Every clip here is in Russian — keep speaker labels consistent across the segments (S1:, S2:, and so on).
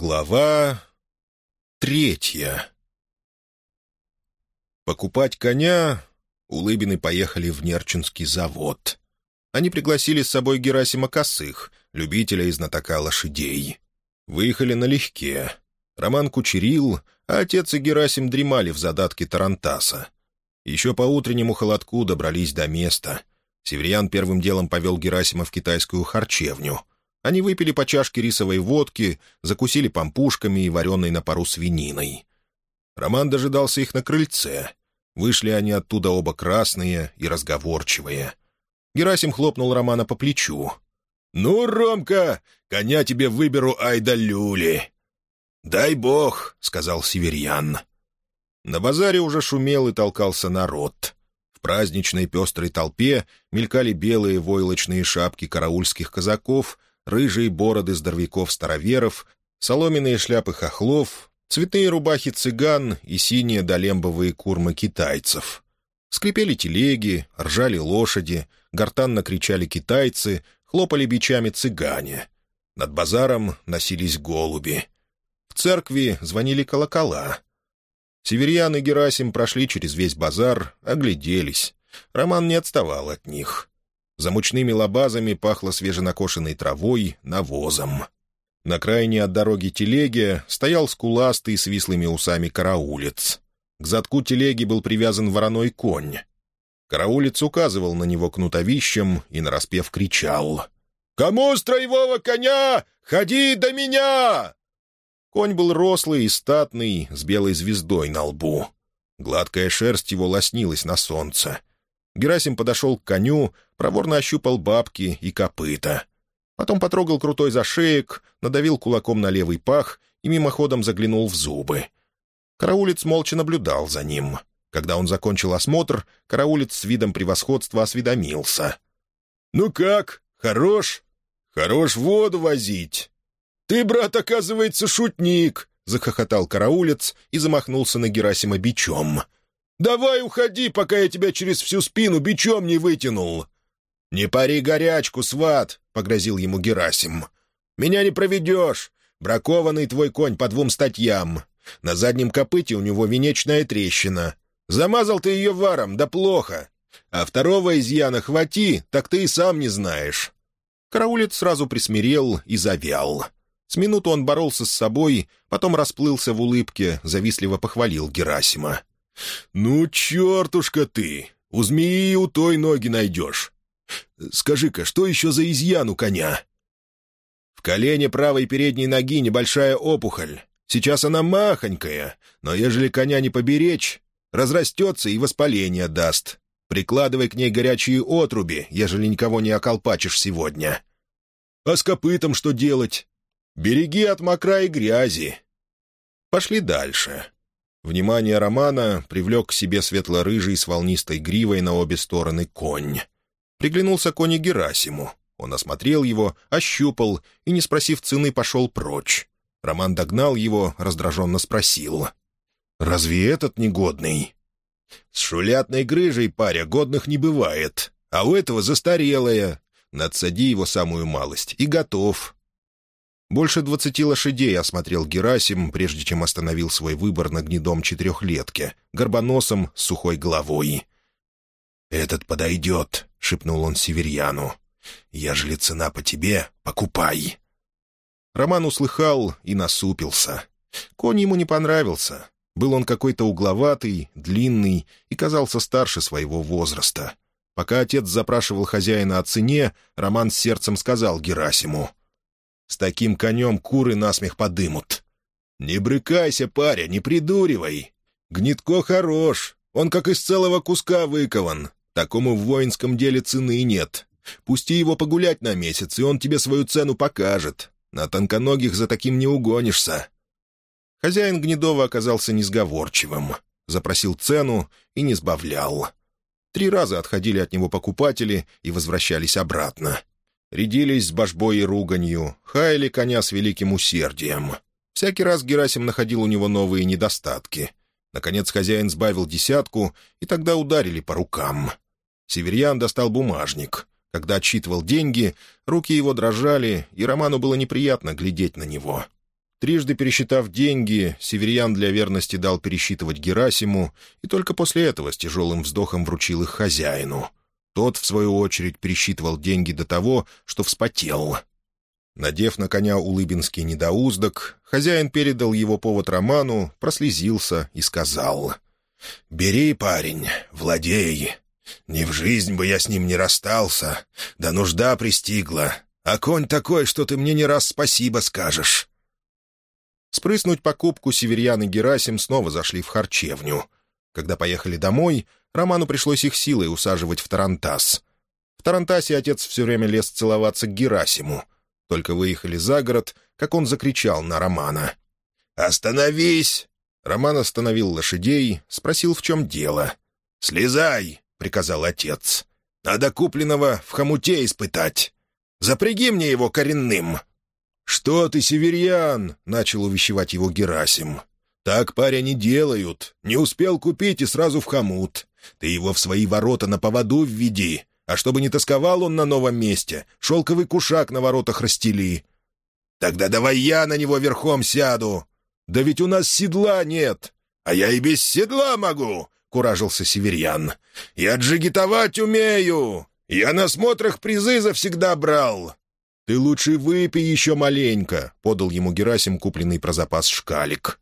S1: Глава третья Покупать коня Улыбины поехали в Нерчинский завод. Они пригласили с собой Герасима Косых, любителя и знатока лошадей. Выехали налегке. Роман кучерил, а отец и Герасим дремали в задатке Тарантаса. Еще по утреннему холодку добрались до места. Северян первым делом повел Герасима в китайскую харчевню. Они выпили по чашке рисовой водки, закусили пампушками и вареной на пару свининой. Роман дожидался их на крыльце. Вышли они оттуда оба красные и разговорчивые. Герасим хлопнул Романа по плечу. «Ну, Ромка, коня тебе выберу айда люли!» «Дай бог», — сказал Северьян. На базаре уже шумел и толкался народ. В праздничной пестрой толпе мелькали белые войлочные шапки караульских казаков, рыжие бороды здоровяков-староверов, соломенные шляпы хохлов, цветные рубахи цыган и синие долембовые курмы китайцев. Скрипели телеги, ржали лошади, гортанно кричали китайцы, хлопали бичами цыгане. Над базаром носились голуби. В церкви звонили колокола. Северьян и Герасим прошли через весь базар, огляделись. Роман не отставал от них. За мучными лабазами пахло свеженакошенной травой, навозом. На крайне от дороги телеге стоял скуластый с вислыми усами караулец. К задку телеги был привязан вороной конь. Караулец указывал на него кнутовищем и нараспев кричал. «Кому строевого коня? Ходи до меня!» Конь был рослый и статный, с белой звездой на лбу. Гладкая шерсть его лоснилась на солнце. Герасим подошел к коню, проворно ощупал бабки и копыта. Потом потрогал крутой зашеек, надавил кулаком на левый пах и мимоходом заглянул в зубы. Караулец молча наблюдал за ним. Когда он закончил осмотр, караулец с видом превосходства осведомился. «Ну как, хорош? Хорош воду возить!» «Ты, брат, оказывается, шутник!» — захохотал караулец и замахнулся на Герасима бичом — «Давай уходи, пока я тебя через всю спину бичом не вытянул!» «Не пари горячку, сват!» — погрозил ему Герасим. «Меня не проведешь! Бракованный твой конь по двум статьям. На заднем копыте у него венечная трещина. Замазал ты ее варом, да плохо. А второго изъяна хвати, так ты и сам не знаешь». Караулец сразу присмирел и завял. С минуту он боролся с собой, потом расплылся в улыбке, завистливо похвалил Герасима. «Ну, чертушка ты! У змеи у той ноги найдешь. Скажи-ка, что еще за изъян у коня?» «В колене правой передней ноги небольшая опухоль. Сейчас она махонькая, но ежели коня не поберечь, разрастется и воспаление даст. Прикладывай к ней горячие отруби, ежели никого не околпачишь сегодня. А с копытом что делать? Береги от мокра и грязи. Пошли дальше. Внимание Романа привлек к себе светло-рыжий с волнистой гривой на обе стороны конь. Приглянулся конь Герасиму. Он осмотрел его, ощупал и, не спросив цены, пошел прочь. Роман догнал его, раздраженно спросил. «Разве этот негодный?» «С шулятной грыжей, паря, годных не бывает, а у этого застарелая. Надсади его самую малость, и готов. Больше двадцати лошадей осмотрел Герасим, прежде чем остановил свой выбор на гнедом четырехлетке, горбоносом с сухой головой. «Этот подойдет», — шепнул он северьяну. «Ежели цена по тебе, покупай». Роман услыхал и насупился. Конь ему не понравился. Был он какой-то угловатый, длинный и казался старше своего возраста. Пока отец запрашивал хозяина о цене, Роман с сердцем сказал Герасиму. С таким конем куры насмех подымут. «Не брыкайся, паря, не придуривай. Гнетко хорош, он как из целого куска выкован. Такому в воинском деле цены нет. Пусти его погулять на месяц, и он тебе свою цену покажет. На тонконогих за таким не угонишься». Хозяин Гнедова оказался несговорчивым. Запросил цену и не сбавлял. Три раза отходили от него покупатели и возвращались обратно рядились с божбой и руганью, хаяли коня с великим усердием. Всякий раз Герасим находил у него новые недостатки. Наконец хозяин сбавил десятку, и тогда ударили по рукам. Северьян достал бумажник. Когда отсчитывал деньги, руки его дрожали, и Роману было неприятно глядеть на него. Трижды пересчитав деньги, Северян для верности дал пересчитывать Герасиму, и только после этого с тяжелым вздохом вручил их хозяину. Тот, в свою очередь, пересчитывал деньги до того, что вспотел. Надев на коня улыбинский недоуздок, хозяин передал его повод Роману, прослезился и сказал. «Бери, парень, владей. Не в жизнь бы я с ним не расстался, да нужда пристигла. А конь такой, что ты мне не раз спасибо скажешь». Спрыснуть покупку Северьян и Герасим снова зашли в харчевню. Когда поехали домой, Роману пришлось их силой усаживать в Тарантас. В Тарантасе отец все время лез целоваться к Герасиму. Только выехали за город, как он закричал на Романа. «Остановись!» Роман остановил лошадей, спросил, в чем дело. «Слезай!» — приказал отец. «Надо купленного в хомуте испытать. Запряги мне его коренным!» «Что ты, северян?» — начал увещевать его Герасим. «Так паря не делают. Не успел купить и сразу в хомут. Ты его в свои ворота на поводу введи. А чтобы не тосковал он на новом месте, шелковый кушак на воротах расстели». «Тогда давай я на него верхом сяду». «Да ведь у нас седла нет». «А я и без седла могу», — куражился северян. «Я джигитовать умею. Я на смотрах призы завсегда брал. «Ты лучше выпей еще маленько», — подал ему Герасим купленный про запас шкалик.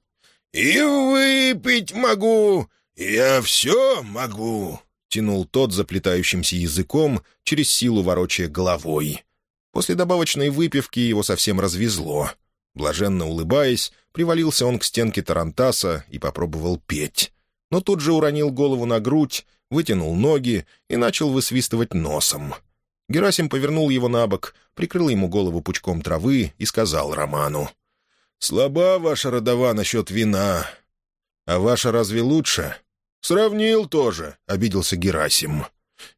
S1: «И выпить могу! Я все могу!» — тянул тот заплетающимся языком, через силу ворочая головой. После добавочной выпивки его совсем развезло. Блаженно улыбаясь, привалился он к стенке тарантаса и попробовал петь. Но тут же уронил голову на грудь, вытянул ноги и начал высвистывать носом — Герасим повернул его на бок, прикрыл ему голову пучком травы и сказал Роману. «Слаба ваша родова насчет вина. А ваша разве лучше?» «Сравнил тоже», — обиделся Герасим.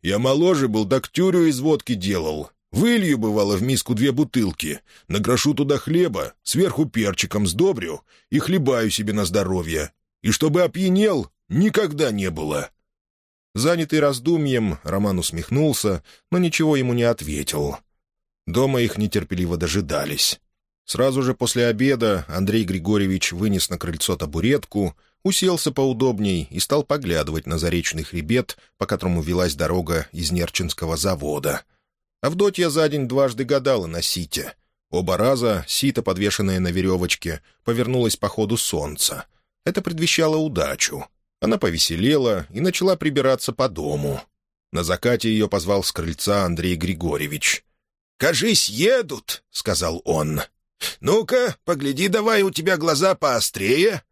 S1: «Я моложе был, так тюрю из водки делал. Вылью, бывало, в миску две бутылки, нагрошу туда хлеба, сверху перчиком сдобрю и хлебаю себе на здоровье. И чтобы опьянел, никогда не было. Занятый раздумьем, Роман усмехнулся, но ничего ему не ответил. Дома их нетерпеливо дожидались. Сразу же после обеда Андрей Григорьевич вынес на крыльцо табуретку, уселся поудобней и стал поглядывать на заречный хребет, по которому велась дорога из Нерчинского завода. Авдотья за день дважды гадала на сите. Оба раза сито, подвешенное на веревочке, повернулось по ходу солнца. Это предвещало удачу. Она повеселела и начала прибираться по дому. На закате ее позвал с крыльца Андрей Григорьевич. «Кажись, едут», — сказал он. «Ну-ка, погляди давай, у тебя глаза поострее».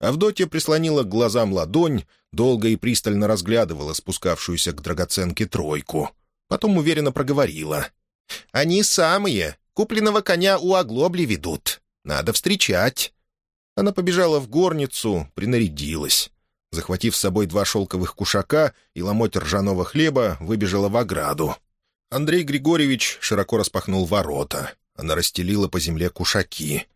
S1: Авдотья прислонила к глазам ладонь, долго и пристально разглядывала спускавшуюся к драгоценке тройку. Потом уверенно проговорила. «Они самые. Купленного коня у оглобли ведут. Надо встречать». Она побежала в горницу, принарядилась. Захватив с собой два шелковых кушака и ломоть ржаного хлеба, выбежала в ограду. Андрей Григорьевич широко распахнул ворота. Она расстелила по земле кушаки.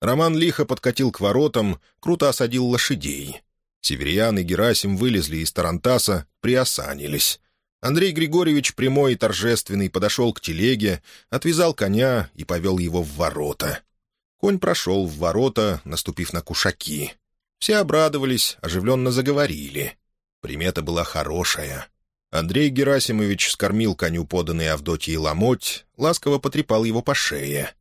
S1: Роман лихо подкатил к воротам, круто осадил лошадей. Северян и Герасим вылезли из Тарантаса, приосанились. Андрей Григорьевич, прямой и торжественный, подошел к телеге, отвязал коня и повел его в ворота. Конь прошел в ворота, наступив на кушаки. Все обрадовались, оживленно заговорили. Примета была хорошая. Андрей Герасимович скормил коню поданный Авдотьей ломоть, ласково потрепал его по шее.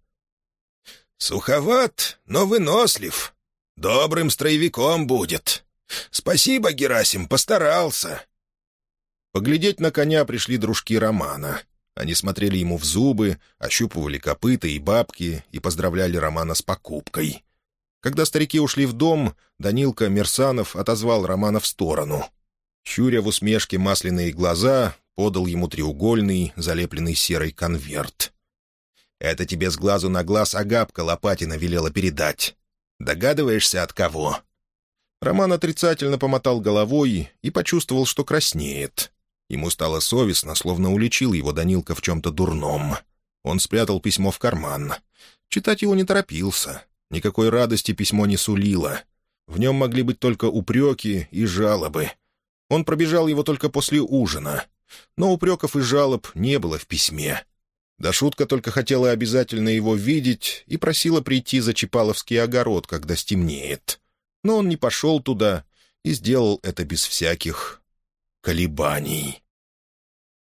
S1: «Суховат, но вынослив. Добрым строевиком будет. Спасибо, Герасим, постарался». Поглядеть на коня пришли дружки Романа. Они смотрели ему в зубы, ощупывали копыта и бабки и поздравляли Романа с покупкой. Когда старики ушли в дом, Данилка Мерсанов отозвал Романа в сторону. Щуря в усмешке масляные глаза, подал ему треугольный, залепленный серый конверт. «Это тебе с глазу на глаз Агапка Лопатина велела передать. Догадываешься, от кого?» Роман отрицательно помотал головой и почувствовал, что краснеет. Ему стало совестно, словно уличил его Данилка в чем-то дурном. Он спрятал письмо в карман. Читать его не торопился. Никакой радости письмо не сулило. В нем могли быть только упреки и жалобы. Он пробежал его только после ужина. Но упреков и жалоб не было в письме. Да шутка только хотела обязательно его видеть и просила прийти за Чапаловский огород, когда стемнеет. Но он не пошел туда и сделал это без всяких колебаний.